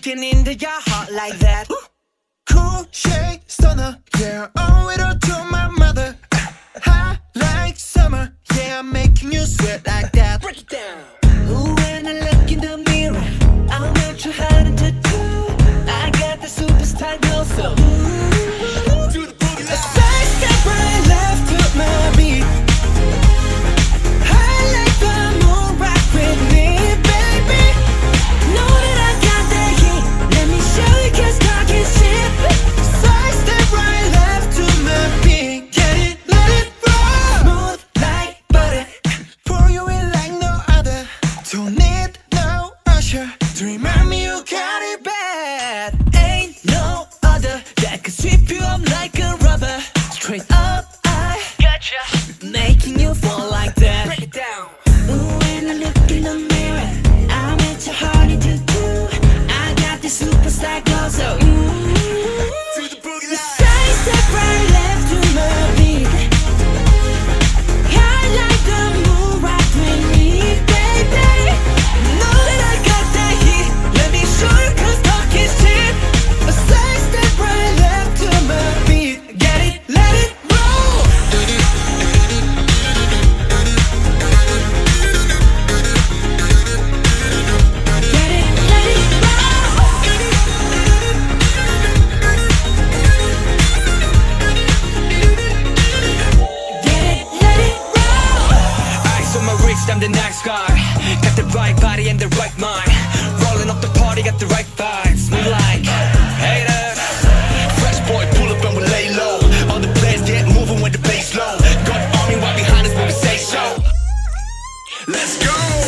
looking into your heart like that. Cool shade stunner, yeah. Owe it all to my mother. Hot like summer, yeah. I'm making you sweat like that. Break it down. Ooh, when I look in the mirror, I'm not too hard to do. I got the superstar glow, so. remember next, I'm the next guy. Got the right body and the right mind. Rolling up the party, got the right vibes. We like haters. Fresh boy, pull up and we lay low. All the players get moving when the bass low. Got army right behind us when we say so. Let's go.